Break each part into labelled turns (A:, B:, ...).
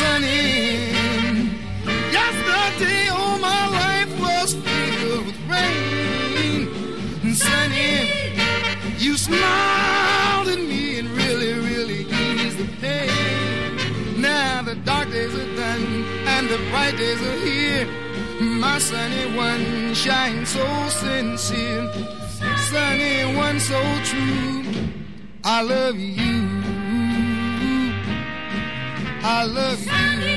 A: Sunny, yesterday all my life was filled with rain. And sunny, you smiled at me and really, really eased the pain. Now the dark days are done and the bright days are here. My sunny one shines so sincere, sunny one so true. I love you. I love you.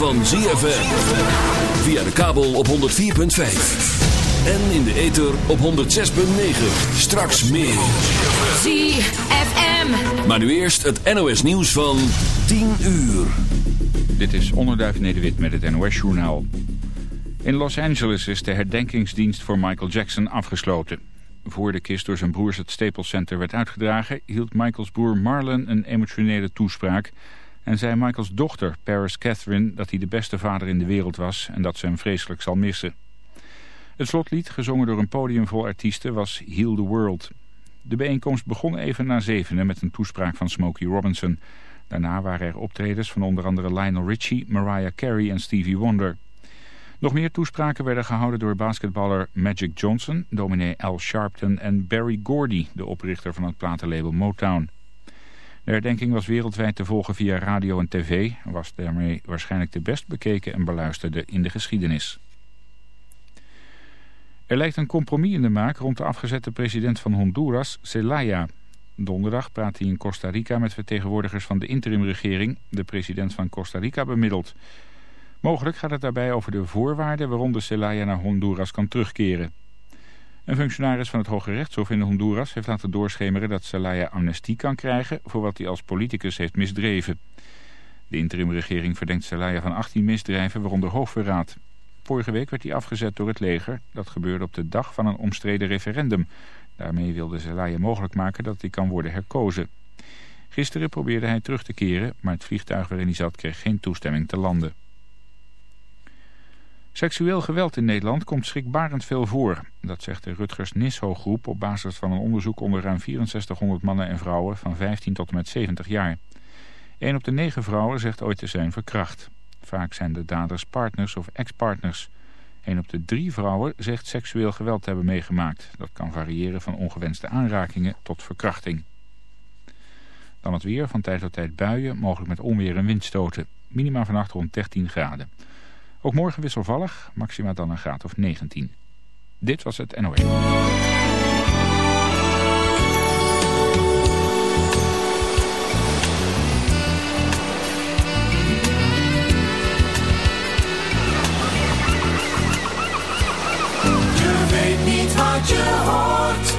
B: Van ZFM. Via de kabel op 104.5. En in de ether op 106.9. Straks meer.
C: ZFM.
B: Maar nu eerst het NOS nieuws van 10 uur.
D: Dit is Onderduif Nederwit met het NOS-journaal. In Los Angeles is de herdenkingsdienst voor Michael Jackson afgesloten. Voor de kist door zijn broers het Staples Center werd uitgedragen... hield Michaels broer Marlon een emotionele toespraak... en zei Michaels dochter, Paris Catherine... dat hij de beste vader in de wereld was en dat ze hem vreselijk zal missen. Het slotlied, gezongen door een podium vol artiesten, was Heal the World. De bijeenkomst begon even na zevenen met een toespraak van Smokey Robinson. Daarna waren er optredens van onder andere Lionel Richie, Mariah Carey en Stevie Wonder... Nog meer toespraken werden gehouden door basketballer Magic Johnson, dominee Al Sharpton en Barry Gordy, de oprichter van het platenlabel Motown. De herdenking was wereldwijd te volgen via radio en tv en was daarmee waarschijnlijk de best bekeken en beluisterde in de geschiedenis. Er lijkt een compromis in de maak rond de afgezette president van Honduras, Zelaya. Donderdag praat hij in Costa Rica met vertegenwoordigers van de interimregering, de president van Costa Rica bemiddeld. Mogelijk gaat het daarbij over de voorwaarden waaronder Zelaya naar Honduras kan terugkeren. Een functionaris van het Hoge Rechtshof in Honduras heeft laten doorschemeren dat Zelaya amnestie kan krijgen voor wat hij als politicus heeft misdreven. De interimregering verdenkt Zelaya van 18 misdrijven, waaronder hoogverraad. Vorige week werd hij afgezet door het leger. Dat gebeurde op de dag van een omstreden referendum. Daarmee wilde Zelaya mogelijk maken dat hij kan worden herkozen. Gisteren probeerde hij terug te keren, maar het vliegtuig waarin hij zat kreeg geen toestemming te landen. Seksueel geweld in Nederland komt schrikbarend veel voor. Dat zegt de Rutgers Nisso groep op basis van een onderzoek onder ruim 6400 mannen en vrouwen van 15 tot en met 70 jaar. Een op de negen vrouwen zegt ooit te zijn verkracht. Vaak zijn de daders partners of ex-partners. Een op de drie vrouwen zegt seksueel geweld te hebben meegemaakt. Dat kan variëren van ongewenste aanrakingen tot verkrachting. Dan het weer, van tijd tot tijd buien, mogelijk met onweer en windstoten. Minima vannacht rond 13 graden. Ook morgen wisselvallig, maxima dan een graad of 19. Dit was het NOS.
E: Weet niet wat je hoort.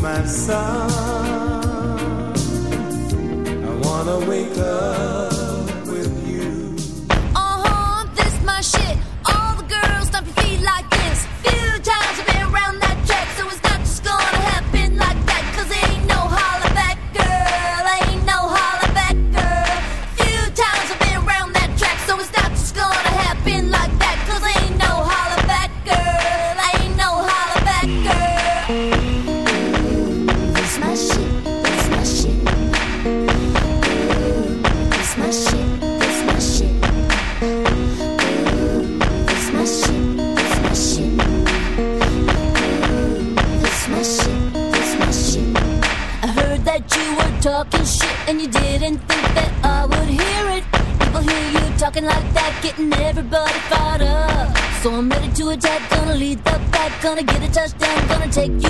E: my song. I wanna wake up
C: take you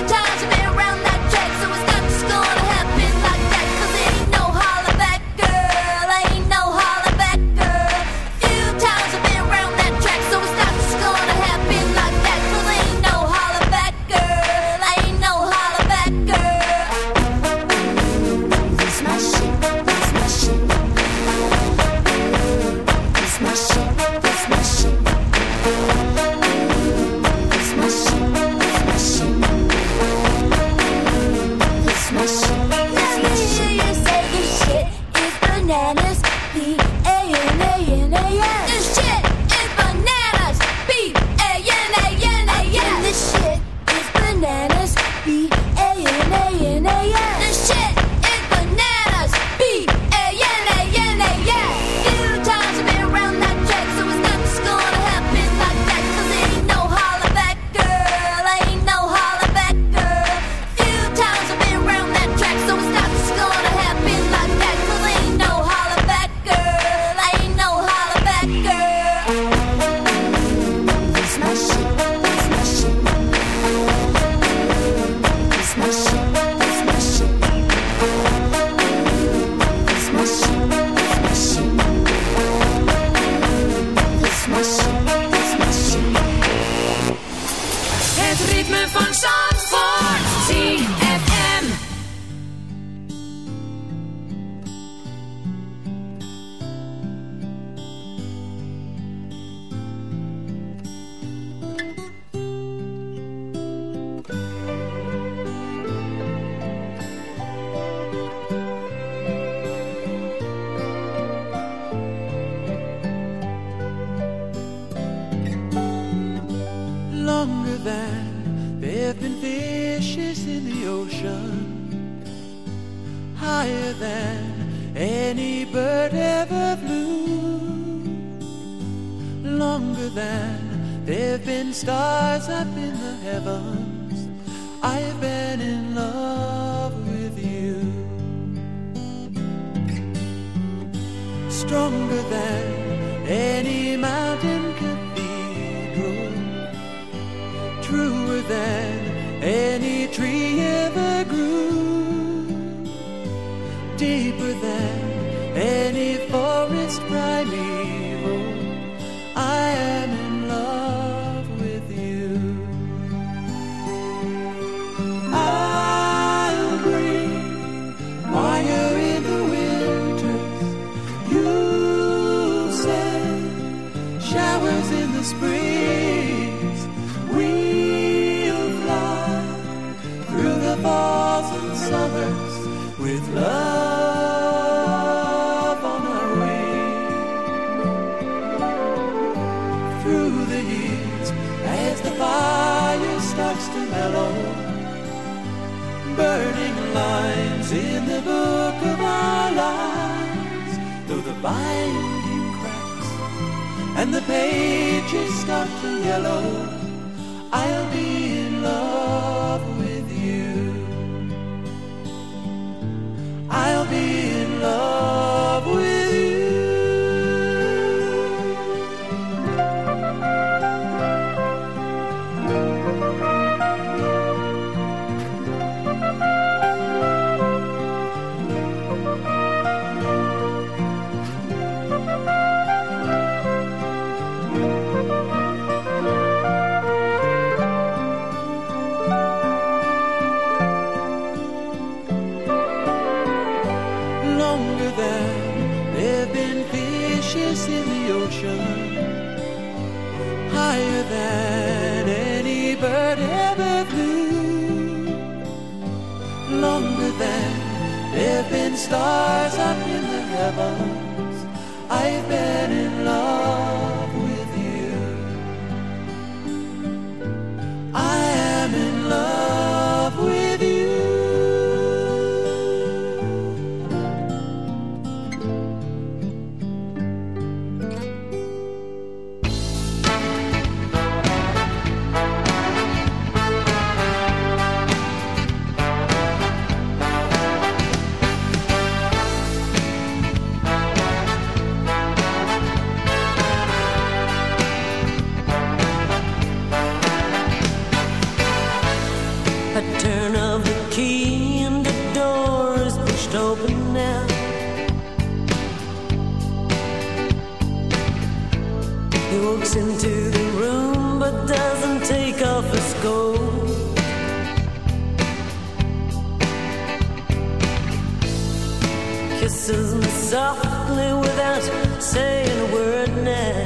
F: softly without saying a word now.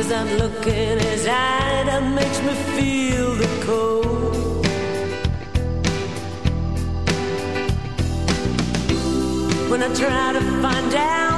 F: As I'm looking in his eye, that makes me feel the cold. When I try to find out.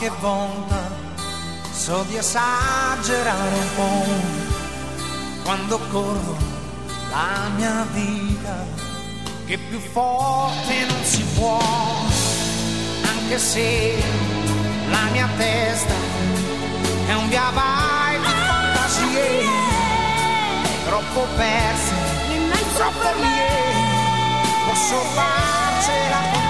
G: qualche volta so di esagerare un po' quando corro la mia vita che più forte non si può anche se la mia testa è un via vai di fantasie. Oh, yeah. troppo perse troppo lì posso farcela con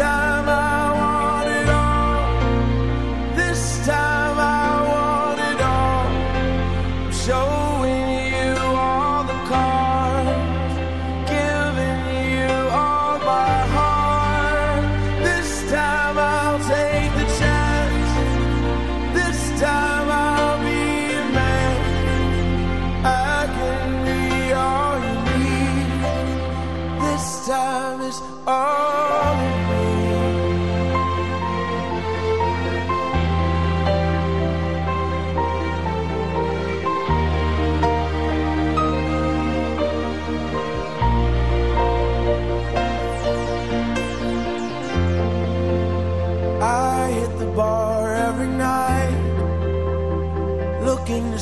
H: time I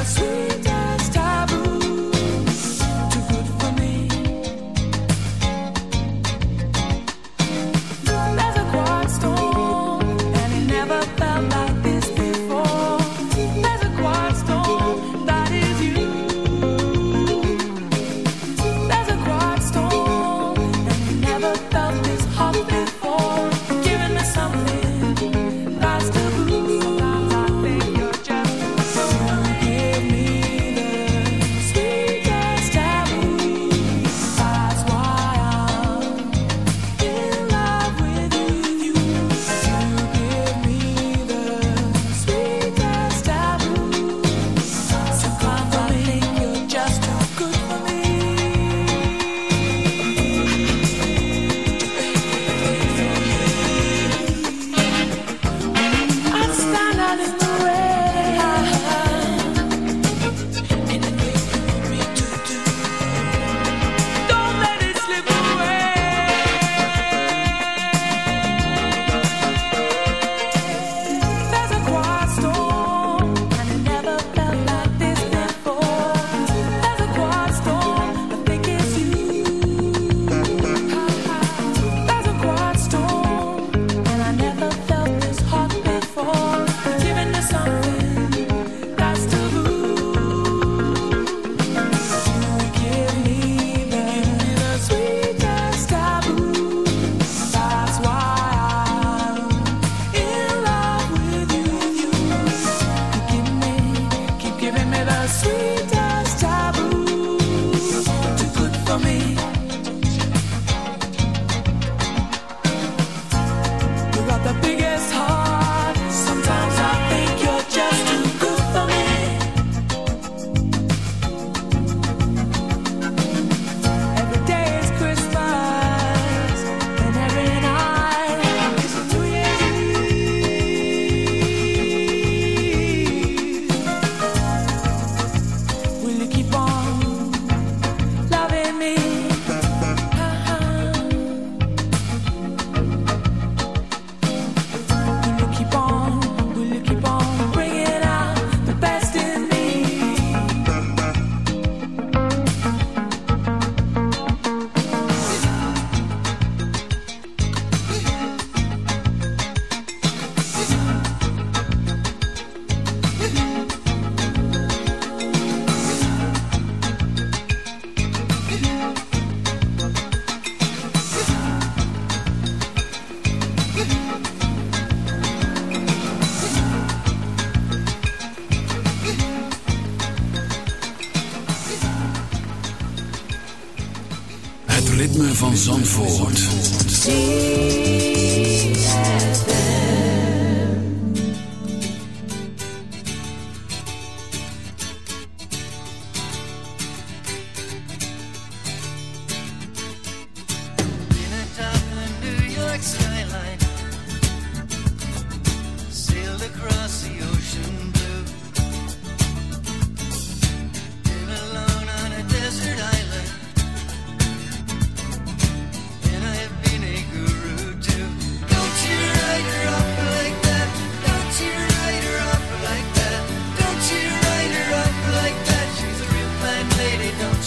H: Yes.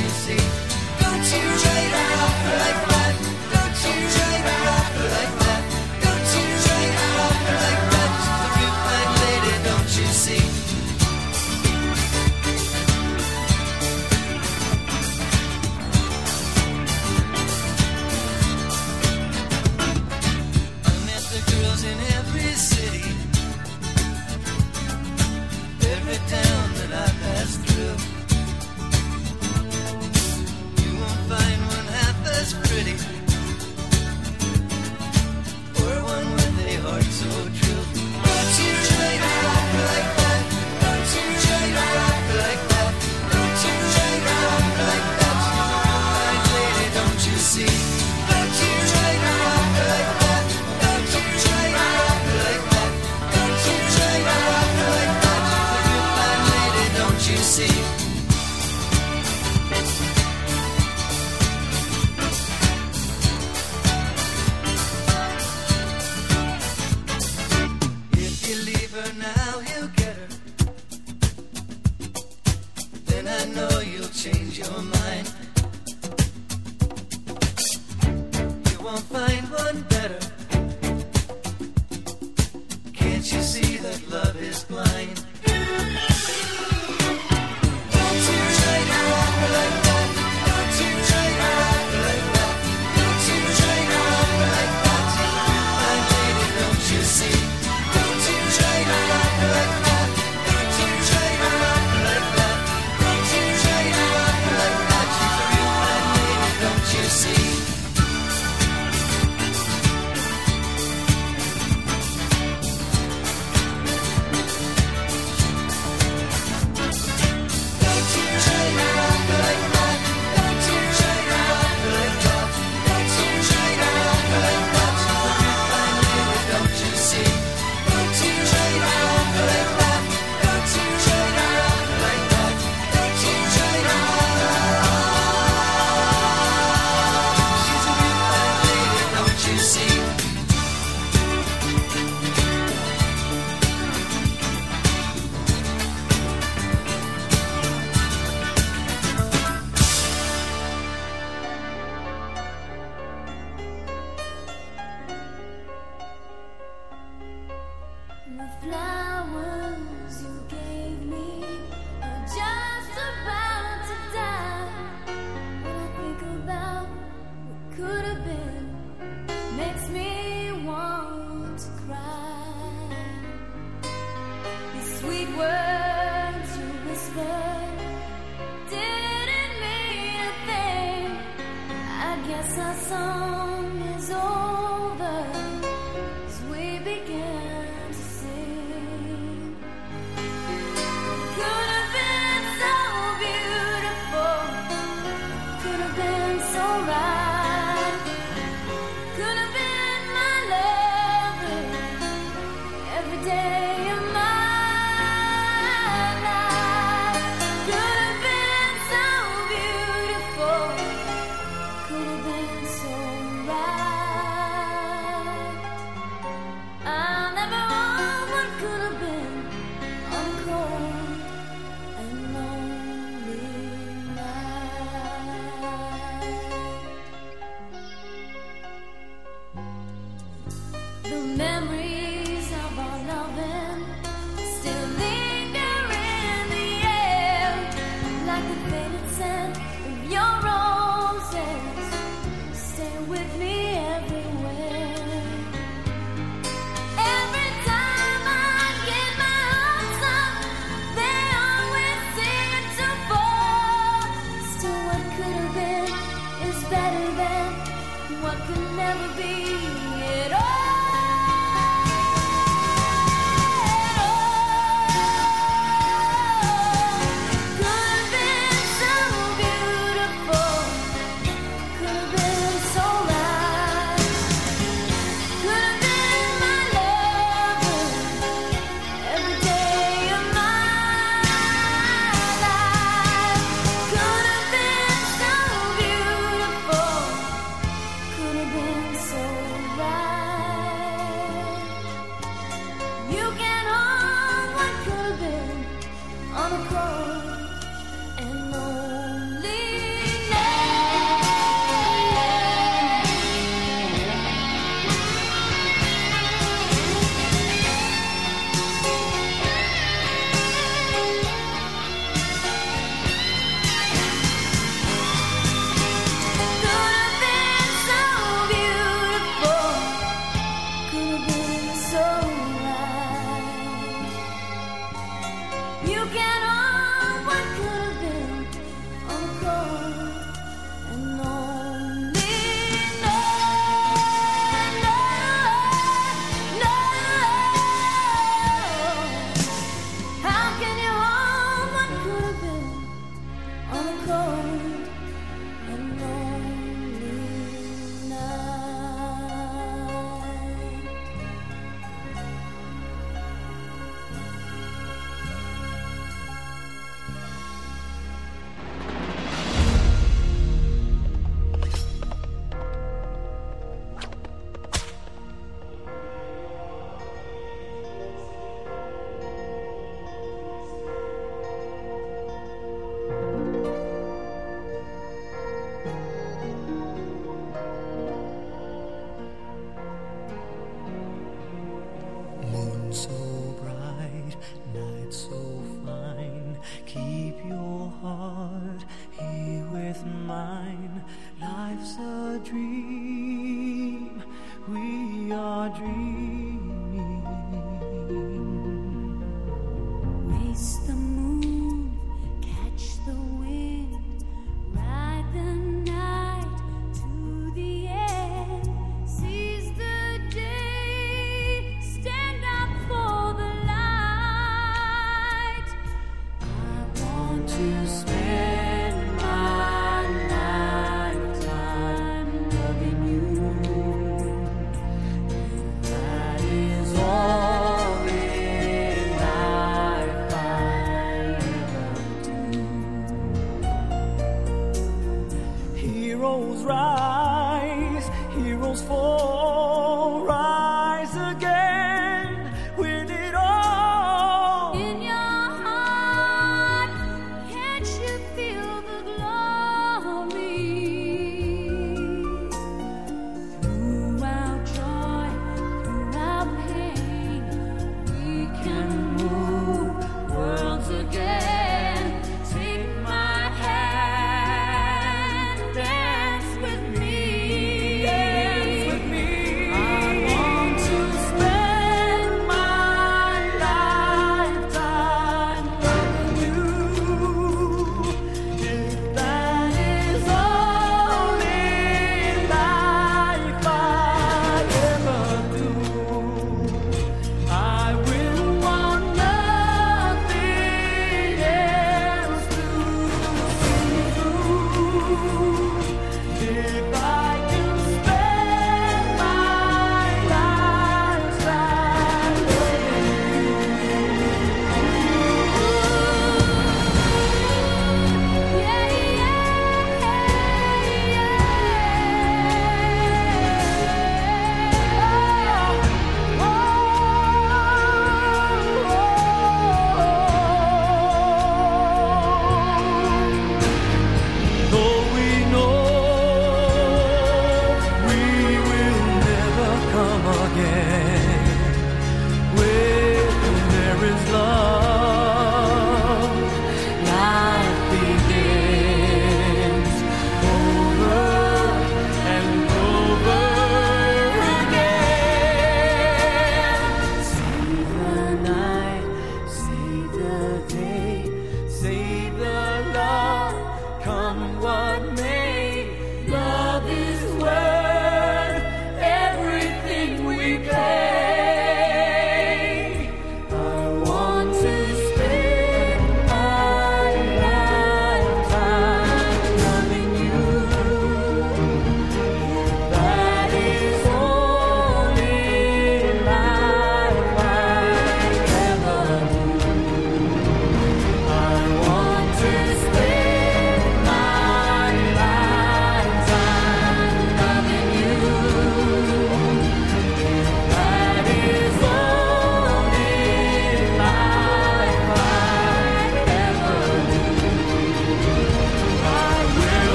H: You
I: see?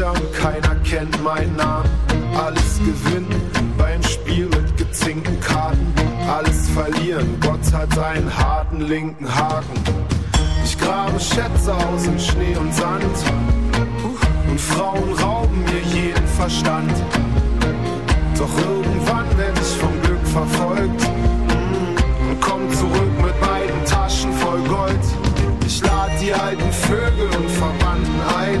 J: Gesichter keiner kennt meinen Namen. Alles gewinnen beim Spiel mit gezinkten Karten. Alles verlieren, Gott hat einen harten linken Haken. Ich grabe Schätze aus in Schnee und Sand. Und Frauen rauben mir jeden Verstand. Doch irgendwann werde ich vom Glück verfolgt und komm zurück mit beiden Taschen voll Gold. Ich lade die alten Vögel und Verwandten ein